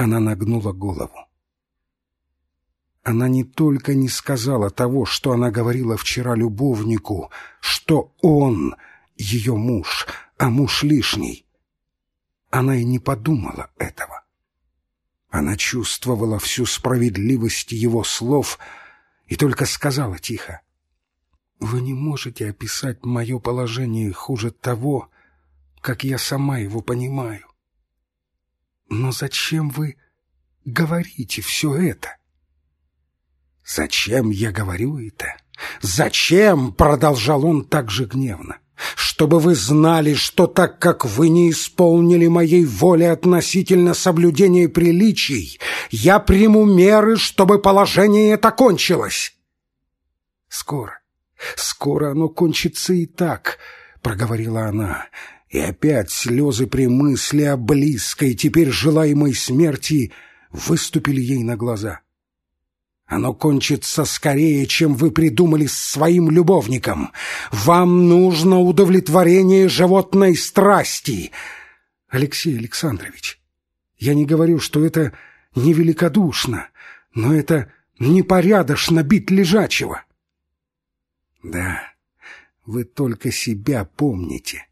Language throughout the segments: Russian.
Она нагнула голову. Она не только не сказала того, что она говорила вчера любовнику, что он ее муж, а муж лишний. Она и не подумала этого. Она чувствовала всю справедливость его слов и только сказала тихо. «Вы не можете описать мое положение хуже того, как я сама его понимаю. Но зачем вы говорите все это?» «Зачем я говорю это? Зачем?» — продолжал он так же гневно. «Чтобы вы знали, что так как вы не исполнили моей воли относительно соблюдения приличий, я приму меры, чтобы положение это кончилось». «Скоро, скоро оно кончится и так», — проговорила она, и опять слезы при мысли о близкой, теперь желаемой смерти выступили ей на глаза. Оно кончится скорее, чем вы придумали с своим любовником. Вам нужно удовлетворение животной страсти. Алексей Александрович, я не говорю, что это невеликодушно, но это непорядочно бить лежачего. Да, вы только себя помните.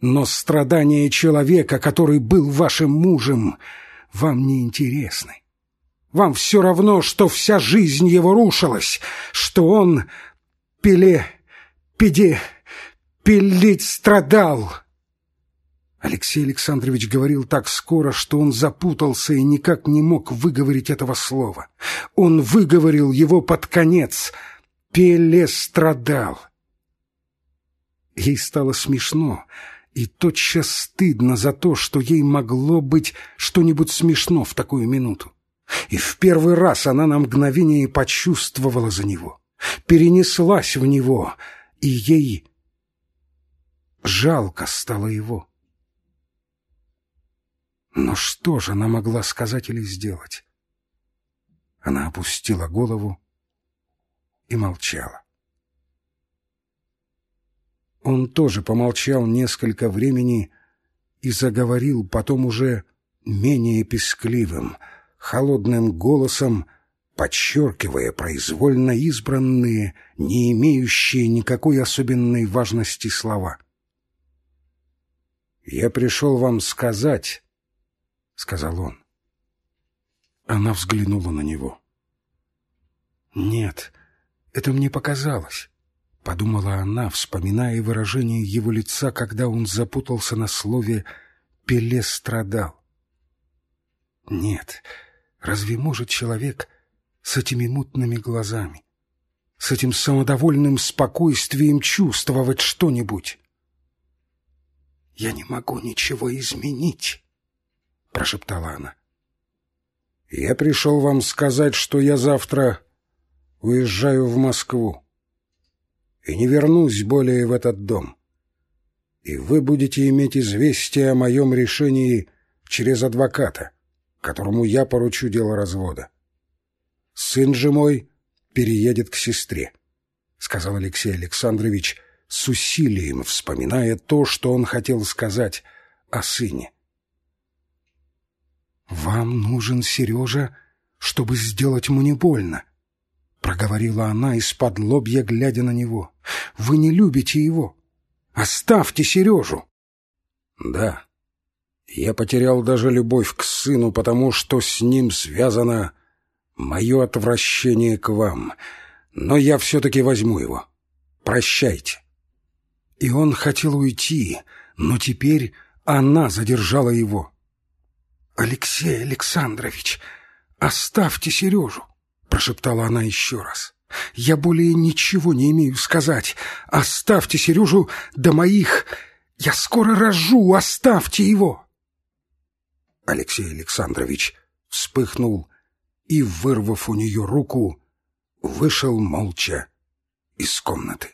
Но страдания человека, который был вашим мужем, вам не интересны. Вам все равно, что вся жизнь его рушилась, что он пиле, пиде, пилить страдал. Алексей Александрович говорил так скоро, что он запутался и никак не мог выговорить этого слова. Он выговорил его под конец. Пеле страдал. Ей стало смешно, и тотчас стыдно за то, что ей могло быть что-нибудь смешно в такую минуту. И в первый раз она на мгновение почувствовала за него, перенеслась в него, и ей жалко стало его. Но что же она могла сказать или сделать? Она опустила голову и молчала. Он тоже помолчал несколько времени и заговорил потом уже менее пескливым — холодным голосом, подчеркивая произвольно избранные, не имеющие никакой особенной важности слова. «Я пришел вам сказать», — сказал он. Она взглянула на него. «Нет, это мне показалось», — подумала она, вспоминая выражение его лица, когда он запутался на слове «Пеле страдал». «Нет, Разве может человек с этими мутными глазами, с этим самодовольным спокойствием чувствовать что-нибудь? «Я не могу ничего изменить», — прошептала она. «Я пришел вам сказать, что я завтра уезжаю в Москву и не вернусь более в этот дом. И вы будете иметь известие о моем решении через адвоката которому я поручу дело развода. Сын же мой переедет к сестре, — сказал Алексей Александрович с усилием, вспоминая то, что он хотел сказать о сыне. «Вам нужен Сережа, чтобы сделать мне больно», — проговорила она из-под лобья, глядя на него. «Вы не любите его. Оставьте Сережу». «Да», я потерял даже любовь к сыну, потому что с ним связано мое отвращение к вам. Но я все-таки возьму его. Прощайте. И он хотел уйти, но теперь она задержала его. «Алексей Александрович, оставьте Сережу», — прошептала она еще раз. «Я более ничего не имею сказать. Оставьте Сережу до моих... Я скоро рожу, оставьте его!» Алексей Александрович вспыхнул и, вырвав у нее руку, вышел молча из комнаты.